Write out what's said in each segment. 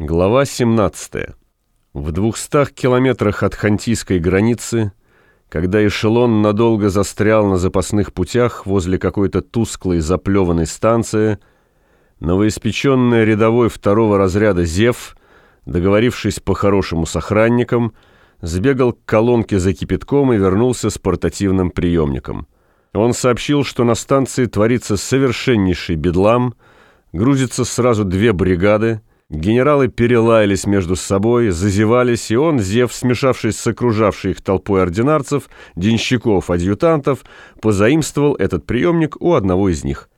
Глава 17. В двухстах километрах от хантийской границы, когда эшелон надолго застрял на запасных путях возле какой-то тусклой заплеванной станции, новоиспеченный рядовой второго разряда Зев, договорившись по-хорошему с охранником, сбегал к колонке за кипятком и вернулся с портативным приемником. Он сообщил, что на станции творится совершеннейший бедлам, грузится сразу две бригады, Генералы перелаялись между собой, зазевались, и он, Зев, смешавшись с окружавшей их толпой ординарцев, денщиков, адъютантов, позаимствовал этот приемник у одного из них.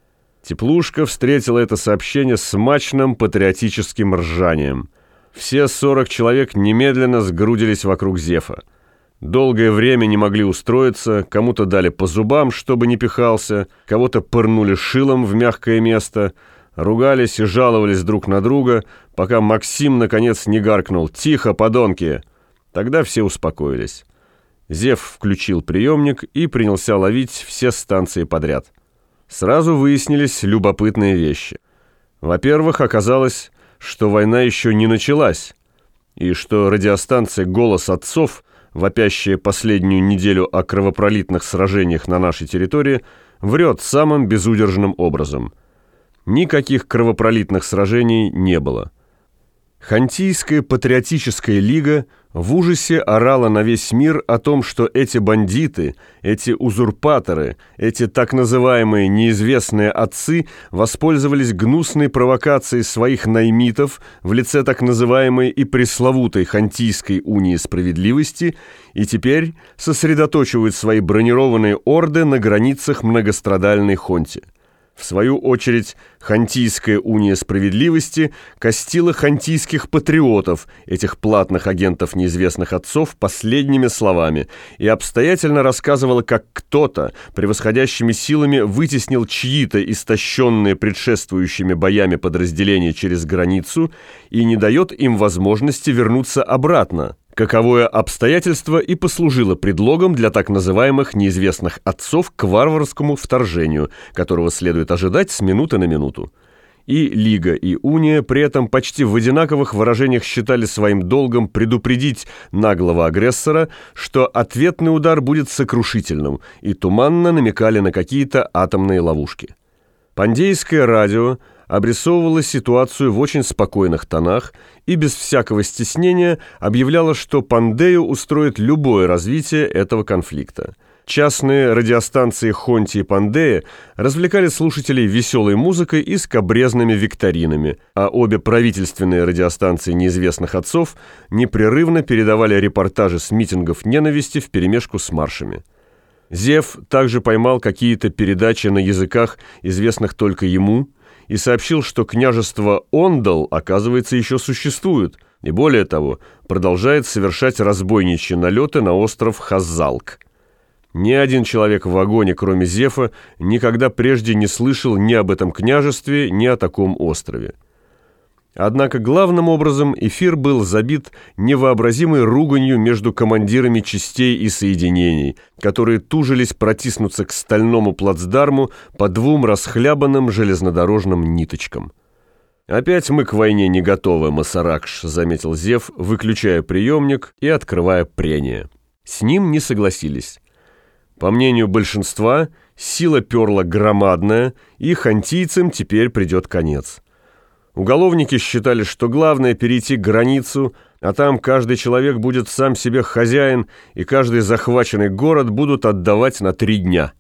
Теплушка встретила это сообщение с мачным патриотическим ржанием. Все сорок человек немедленно сгрудились вокруг Зефа. Долгое время не могли устроиться, кому-то дали по зубам, чтобы не пихался, кого-то пырнули шилом в мягкое место — Ругались и жаловались друг на друга, пока Максим наконец не гаркнул «Тихо, подонки!». Тогда все успокоились. Зев включил приемник и принялся ловить все станции подряд. Сразу выяснились любопытные вещи. Во-первых, оказалось, что война еще не началась, и что радиостанция «Голос отцов», вопящая последнюю неделю о кровопролитных сражениях на нашей территории, врет самым безудержным образом – Никаких кровопролитных сражений не было. Хантийская патриотическая лига в ужасе орала на весь мир о том, что эти бандиты, эти узурпаторы, эти так называемые неизвестные отцы воспользовались гнусной провокацией своих наймитов в лице так называемой и пресловутой Хантийской унии справедливости и теперь сосредоточивают свои бронированные орды на границах многострадальной Хонти. В свою очередь, Хантийская уния справедливости костила хантийских патриотов, этих платных агентов неизвестных отцов, последними словами и обстоятельно рассказывала, как кто-то превосходящими силами вытеснил чьи-то истощенные предшествующими боями подразделения через границу и не дает им возможности вернуться обратно каковое обстоятельство и послужило предлогом для так называемых неизвестных отцов к варварскому вторжению, которого следует ожидать с минуты на минуту. И Лига, и Уния при этом почти в одинаковых выражениях считали своим долгом предупредить наглого агрессора, что ответный удар будет сокрушительным, и туманно намекали на какие-то атомные ловушки. Пандейское радио – обрисовывала ситуацию в очень спокойных тонах и без всякого стеснения объявляла, что Пандею устроит любое развитие этого конфликта. Частные радиостанции Хонти и Пандея развлекали слушателей веселой музыкой и скобрезными викторинами, а обе правительственные радиостанции неизвестных отцов непрерывно передавали репортажи с митингов ненависти вперемешку с маршами. Зев также поймал какие-то передачи на языках, известных только ему, и сообщил, что княжество Ондал, оказывается, еще существует, и более того, продолжает совершать разбойничьи налеты на остров Хазалк. Ни один человек в вагоне, кроме Зефа, никогда прежде не слышал ни об этом княжестве, ни о таком острове. Однако главным образом эфир был забит невообразимой руганью между командирами частей и соединений, которые тужились протиснуться к стальному плацдарму по двум расхлябанным железнодорожным ниточкам. «Опять мы к войне не готовы, Масаракш», — заметил Зев, выключая приемник и открывая прение. С ним не согласились. По мнению большинства, сила перла громадная, и хантийцам теперь придет конец. Уголовники считали, что главное перейти границу, а там каждый человек будет сам себе хозяин, и каждый захваченный город будут отдавать на три дня.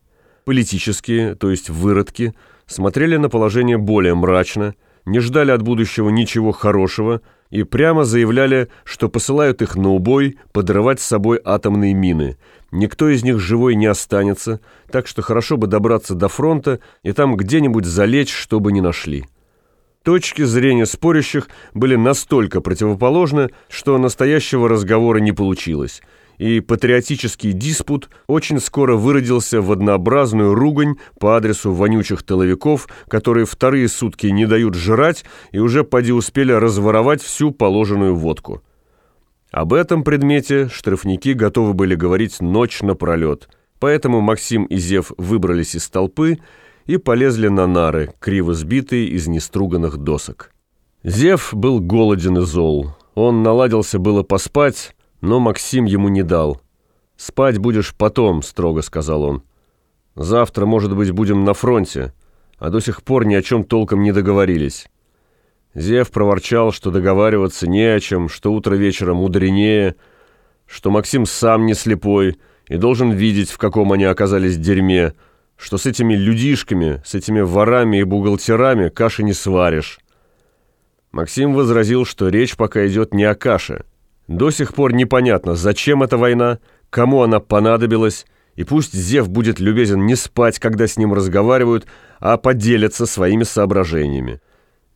Политические, то есть выродки, смотрели на положение более мрачно, не ждали от будущего ничего хорошего и прямо заявляли, что посылают их на убой подрывать с собой атомные мины. Никто из них живой не останется, так что хорошо бы добраться до фронта и там где-нибудь залечь, чтобы не нашли. Точки зрения спорящих были настолько противоположны, что настоящего разговора не получилось, и патриотический диспут очень скоро выродился в однообразную ругань по адресу вонючих тыловиков, которые вторые сутки не дают жрать и уже поди успели разворовать всю положенную водку. Об этом предмете штрафники готовы были говорить ночь напролет, поэтому Максим и Зев выбрались из толпы и полезли на нары, криво сбитые из неструганных досок. Зев был голоден и зол. Он наладился было поспать, но Максим ему не дал. «Спать будешь потом», — строго сказал он. «Завтра, может быть, будем на фронте, а до сих пор ни о чем толком не договорились». Зев проворчал, что договариваться не о чем, что утро вечера мудренее, что Максим сам не слепой и должен видеть, в каком они оказались дерьме, что с этими людишками, с этими ворами и бухгалтерами каши не сваришь. Максим возразил, что речь пока идет не о каше. До сих пор непонятно, зачем эта война, кому она понадобилась, и пусть Зев будет любезен не спать, когда с ним разговаривают, а поделиться своими соображениями.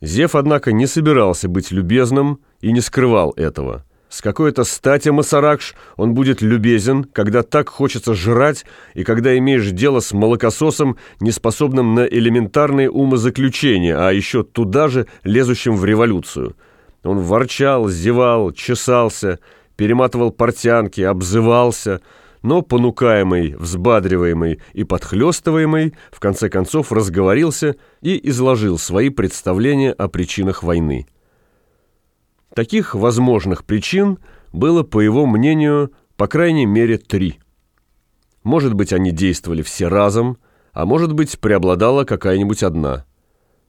Зев, однако, не собирался быть любезным и не скрывал этого. С какой-то стати Масаракш он будет любезен, когда так хочется жрать и когда имеешь дело с молокососом, неспособным на элементарные умозаключения, а еще туда же лезущим в революцию. Он ворчал, зевал, чесался, перематывал портянки, обзывался – но, понукаемый, взбадриваемый и подхлестываемый, в конце концов разговорился и изложил свои представления о причинах войны. Таких возможных причин было, по его мнению, по крайней мере три. Может быть, они действовали все разом, а может быть, преобладала какая-нибудь одна.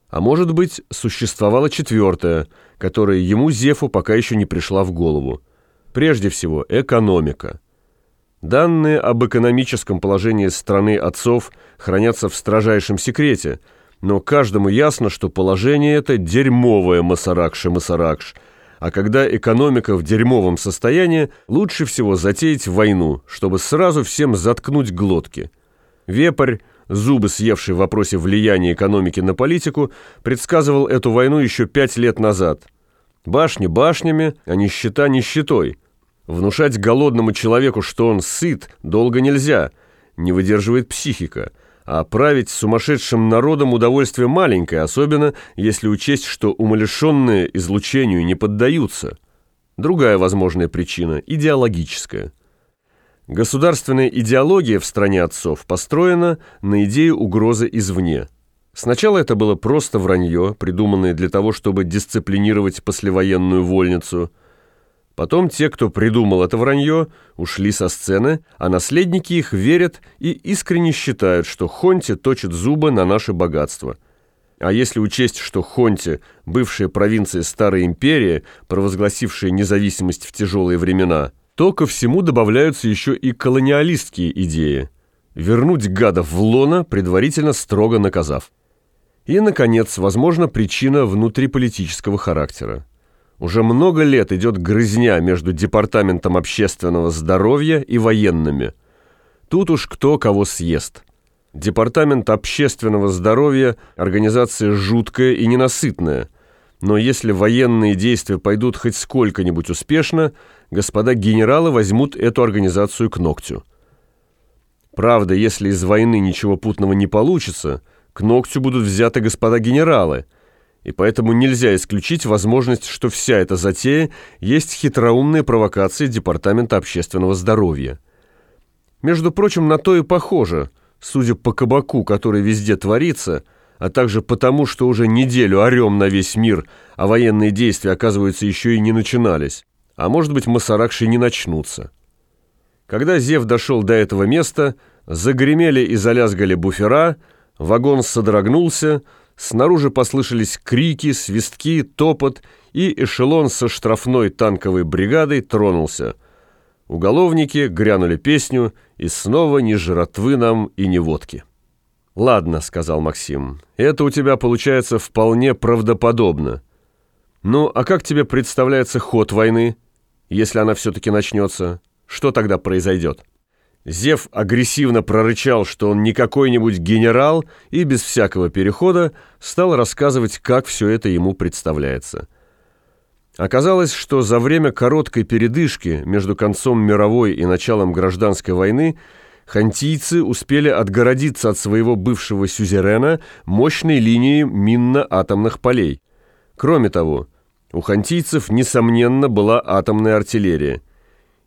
А может быть, существовала четвертая, которая ему, Зефу, пока еще не пришла в голову. Прежде всего, экономика – Данные об экономическом положении страны отцов хранятся в строжайшем секрете, но каждому ясно, что положение это дерьмовое Масаракши-Масаракш, а когда экономика в дерьмовом состоянии, лучше всего затеять войну, чтобы сразу всем заткнуть глотки. Вепрь, зубы съевший в вопросе влияния экономики на политику, предсказывал эту войну еще пять лет назад. Башни башнями, а нищета нищетой – Внушать голодному человеку, что он сыт, долго нельзя, не выдерживает психика. А править сумасшедшим народом удовольствие маленькое, особенно если учесть, что умалишенные излучению не поддаются. Другая возможная причина – идеологическая. Государственная идеология в стране отцов построена на идее угрозы извне. Сначала это было просто вранье, придуманное для того, чтобы дисциплинировать послевоенную вольницу – Потом те, кто придумал это вранье, ушли со сцены, а наследники их верят и искренне считают, что Хонти точит зубы на наше богатство. А если учесть, что Хонти – бывшая провинция Старой Империи, провозгласившая независимость в тяжелые времена, то ко всему добавляются еще и колониалистские идеи. Вернуть гадов в лона, предварительно строго наказав. И, наконец, возможно, причина внутриполитического характера. Уже много лет идет грызня между Департаментом общественного здоровья и военными. Тут уж кто кого съест. Департамент общественного здоровья – организация жуткая и ненасытная. Но если военные действия пойдут хоть сколько-нибудь успешно, господа генералы возьмут эту организацию к ногтю. Правда, если из войны ничего путного не получится, к ногтю будут взяты господа генералы – и поэтому нельзя исключить возможность, что вся эта затея есть хитроумные провокации Департамента общественного здоровья. Между прочим, на то и похоже, судя по кабаку, который везде творится, а также потому, что уже неделю орем на весь мир, а военные действия, оказывается, еще и не начинались. А может быть, Масаракши не начнутся. Когда Зев дошел до этого места, загремели и залязгали буфера, вагон содрогнулся, Снаружи послышались крики, свистки, топот, и эшелон со штрафной танковой бригадой тронулся. Уголовники грянули песню, и снова ни жратвы нам и ни водки. «Ладно», — сказал Максим, — «это у тебя получается вполне правдоподобно. Ну, а как тебе представляется ход войны, если она все-таки начнется? Что тогда произойдет?» Зев агрессивно прорычал, что он не какой-нибудь генерал, и без всякого перехода стал рассказывать, как все это ему представляется. Оказалось, что за время короткой передышки между концом мировой и началом гражданской войны хантийцы успели отгородиться от своего бывшего сюзерена мощной линией минно-атомных полей. Кроме того, у хантийцев, несомненно, была атомная артиллерия –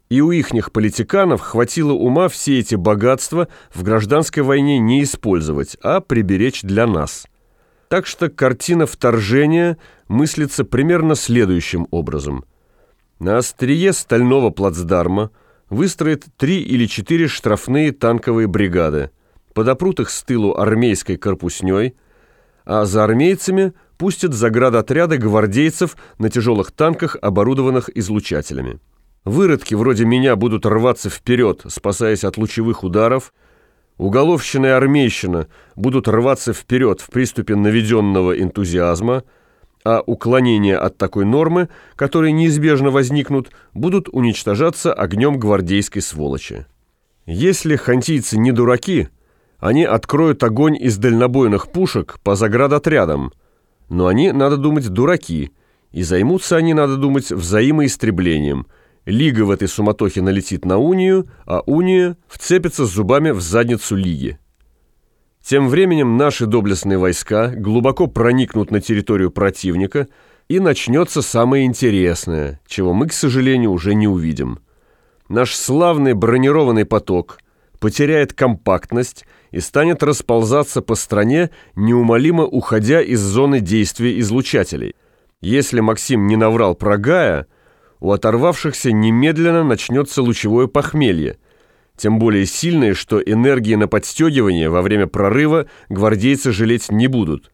и у ихних политиканов хватило ума все эти богатства в гражданской войне не использовать, а приберечь для нас. Так что картина вторжения мыслится примерно следующим образом. На острие стального плацдарма выстроят три или четыре штрафные танковые бригады, подопрут их с тылу армейской корпусней, а за армейцами пустят заградотряды гвардейцев на тяжелых танках, оборудованных излучателями. Выродки вроде меня будут рваться вперед, спасаясь от лучевых ударов. Уголовщина и армейщина будут рваться вперед в приступе наведенного энтузиазма, а уклонения от такой нормы, которые неизбежно возникнут, будут уничтожаться огнем гвардейской сволочи. Если хантийцы не дураки, они откроют огонь из дальнобойных пушек по заградотрядам, но они, надо думать, дураки, и займутся они, надо думать, взаимоистреблением – Лига в этой суматохе налетит на Унию, а Уния вцепится зубами в задницу Лиги. Тем временем наши доблестные войска глубоко проникнут на территорию противника, и начнется самое интересное, чего мы, к сожалению, уже не увидим. Наш славный бронированный поток потеряет компактность и станет расползаться по стране, неумолимо уходя из зоны действия излучателей. Если Максим не наврал про Гая – у оторвавшихся немедленно начнется лучевое похмелье, тем более сильное, что энергии на подстегивание во время прорыва гвардейцы жалеть не будут.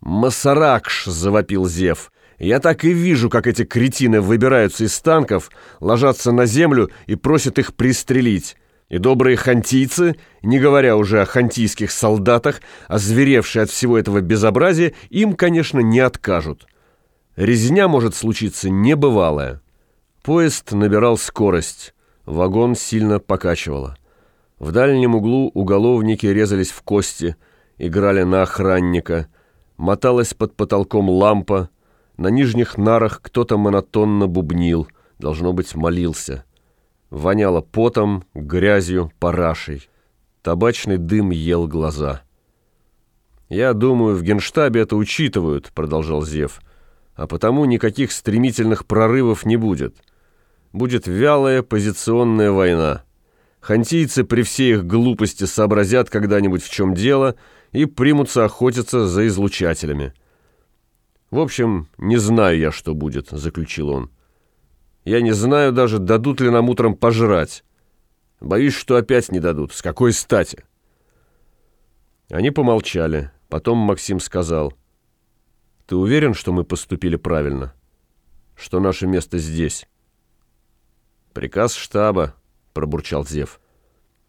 «Масаракш!» — завопил Зев. «Я так и вижу, как эти кретины выбираются из танков, ложатся на землю и просят их пристрелить». И добрые хантийцы, не говоря уже о хантийских солдатах, озверевшие от всего этого безобразия, им, конечно, не откажут. Резня может случиться небывалая. Поезд набирал скорость, вагон сильно покачивало. В дальнем углу уголовники резались в кости, играли на охранника, моталась под потолком лампа, на нижних нарах кто-то монотонно бубнил, должно быть, молился. Воняло потом, грязью, парашей. Табачный дым ел глаза. «Я думаю, в генштабе это учитывают», — продолжал Зев, «а потому никаких стремительных прорывов не будет» будет вялая позиционная война. Хантийцы при всей их глупости сообразят когда-нибудь в чем дело и примутся охотиться за излучателями. «В общем, не знаю я, что будет», — заключил он. «Я не знаю даже, дадут ли нам утром пожрать. Боюсь, что опять не дадут. С какой стати?» Они помолчали. Потом Максим сказал. «Ты уверен, что мы поступили правильно? Что наше место здесь?» «Приказ штаба», — пробурчал Зев.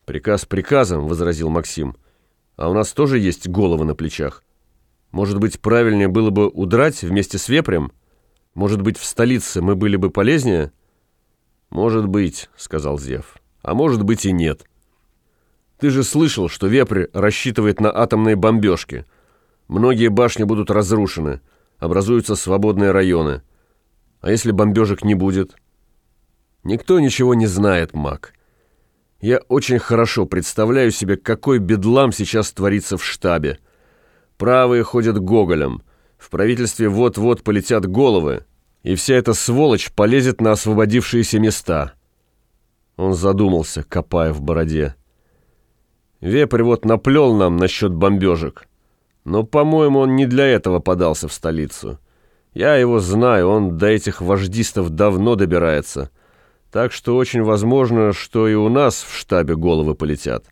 «Приказ приказом», — возразил Максим. «А у нас тоже есть головы на плечах. Может быть, правильнее было бы удрать вместе с Вепрем? Может быть, в столице мы были бы полезнее?» «Может быть», — сказал Зев. «А может быть и нет. Ты же слышал, что Вепрь рассчитывает на атомные бомбежки. Многие башни будут разрушены, образуются свободные районы. А если бомбежек не будет?» Никто ничего не знает, Мак. Я очень хорошо представляю себе, какой бедлам сейчас творится в штабе. Правые ходят гоголем. В правительстве вот-вот полетят головы, и вся эта сволочь полезет на освободившиеся места. Он задумался, копая в бороде. Вепрь вот наплел нам насчет бомбежек. Но, по-моему, он не для этого подался в столицу. Я его знаю, он до этих вождистов давно добирается — так что очень возможно, что и у нас в штабе головы полетят.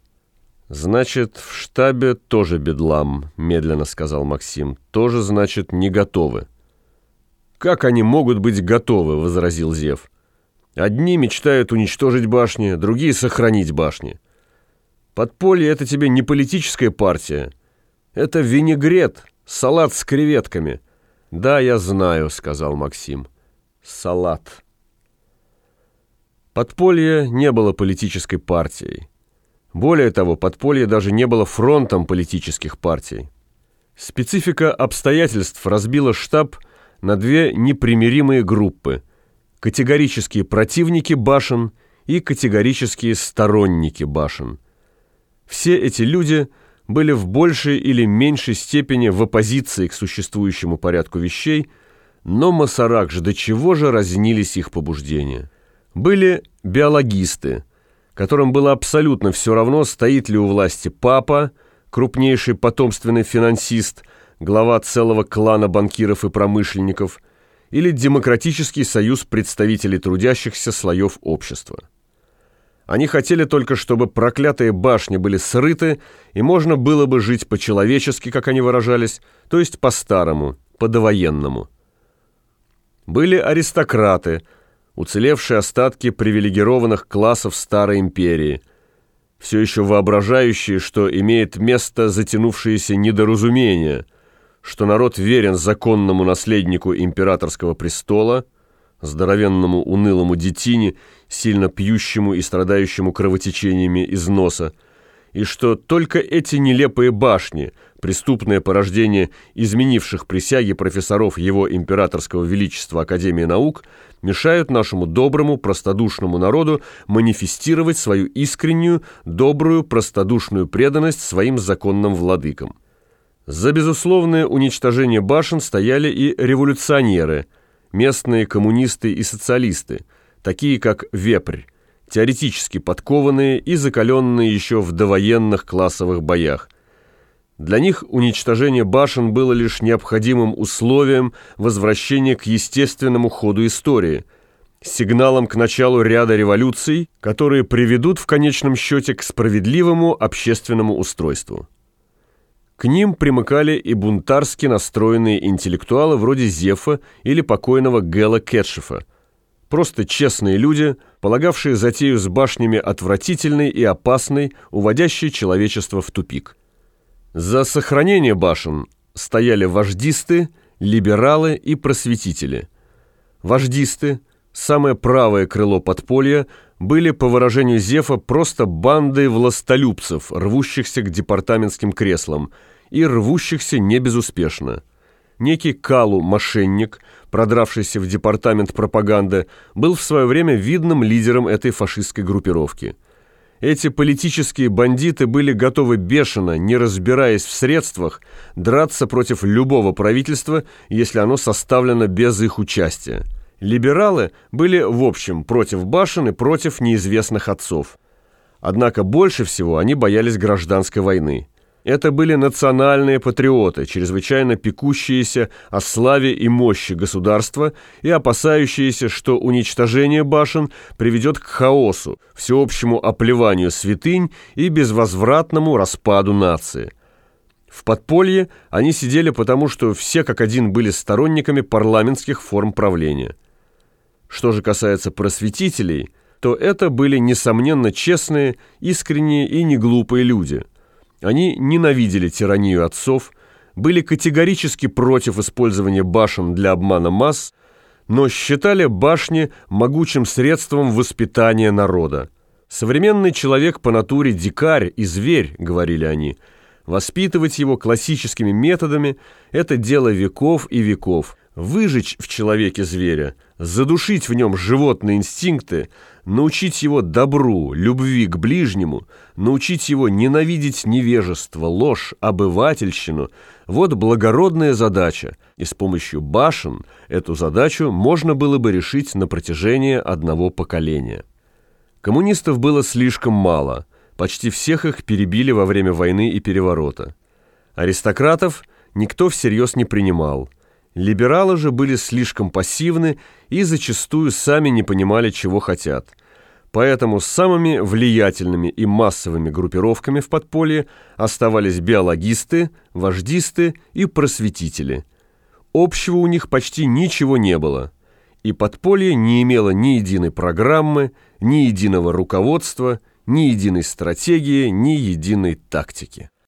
«Значит, в штабе тоже бедлам», — медленно сказал Максим. «Тоже, значит, не готовы». «Как они могут быть готовы?» — возразил Зев. «Одни мечтают уничтожить башни, другие — сохранить башни. Подполье — это тебе не политическая партия. Это винегрет, салат с креветками». «Да, я знаю», — сказал Максим. «Салат». Подполье не было политической партией. Более того, подполье даже не было фронтом политических партий. Специфика обстоятельств разбила штаб на две непримиримые группы – категорические противники башен и категорические сторонники башен. Все эти люди были в большей или меньшей степени в оппозиции к существующему порядку вещей, но Масарак же до чего же разнились их побуждения – были биологисты, которым было абсолютно все равно, стоит ли у власти папа, крупнейший потомственный финансист, глава целого клана банкиров и промышленников, или Демократический союз представителей трудящихся слоев общества. Они хотели только, чтобы проклятые башни были срыты, и можно было бы жить по-человечески, как они выражались, то есть по-старому, по-довоенному. Были аристократы, уцелевшие остатки привилегированных классов Старой империи, все еще воображающие, что имеет место затянувшееся недоразумение, что народ верен законному наследнику императорского престола – здоровенному унылому детине, сильно пьющему и страдающему кровотечениями из носа, и что только эти нелепые башни, преступное порождение изменивших присяги профессоров его императорского величества Академии наук, мешают нашему доброму, простодушному народу манифестировать свою искреннюю, добрую, простодушную преданность своим законным владыкам. За безусловное уничтожение башен стояли и революционеры – местные коммунисты и социалисты, такие как Вепрь, теоретически подкованные и закаленные еще в довоенных классовых боях. Для них уничтожение башен было лишь необходимым условием возвращения к естественному ходу истории, сигналом к началу ряда революций, которые приведут в конечном счете к справедливому общественному устройству. К ним примыкали и бунтарски настроенные интеллектуалы вроде Зефа или покойного Гэла Кетшефа. Просто честные люди, полагавшие затею с башнями отвратительной и опасной, уводящей человечество в тупик. За сохранение башен стояли вождисты, либералы и просветители. Вождисты, самое правое крыло подполья, были, по выражению Зефа, просто бандой властолюбцев, рвущихся к департаментским креслам – и рвущихся не безуспешно. Некий Калу, мошенник, продравшийся в департамент пропаганды, был в свое время видным лидером этой фашистской группировки. Эти политические бандиты были готовы бешено, не разбираясь в средствах, драться против любого правительства, если оно составлено без их участия. Либералы были, в общем, против башен и против неизвестных отцов. Однако больше всего они боялись гражданской войны. Это были национальные патриоты, чрезвычайно пекущиеся о славе и мощи государства и опасающиеся, что уничтожение башен приведет к хаосу, всеобщему оплеванию святынь и безвозвратному распаду нации. В подполье они сидели потому, что все как один были сторонниками парламентских форм правления. Что же касается просветителей, то это были, несомненно, честные, искренние и неглупые люди – они ненавидели тиранию отцов, были категорически против использования башен для обмана масс, но считали башни могучим средством воспитания народа. «Современный человек по натуре дикарь и зверь», — говорили они. «Воспитывать его классическими методами — это дело веков и веков. Выжечь в человеке зверя, задушить в нем животные инстинкты — научить его добру, любви к ближнему, научить его ненавидеть невежество, ложь, обывательщину – вот благородная задача, и с помощью башен эту задачу можно было бы решить на протяжении одного поколения. Коммунистов было слишком мало, почти всех их перебили во время войны и переворота. Аристократов никто всерьез не принимал – Либералы же были слишком пассивны и зачастую сами не понимали, чего хотят. Поэтому самыми влиятельными и массовыми группировками в подполье оставались биологисты, вождисты и просветители. Общего у них почти ничего не было. И подполье не имело ни единой программы, ни единого руководства, ни единой стратегии, ни единой тактики.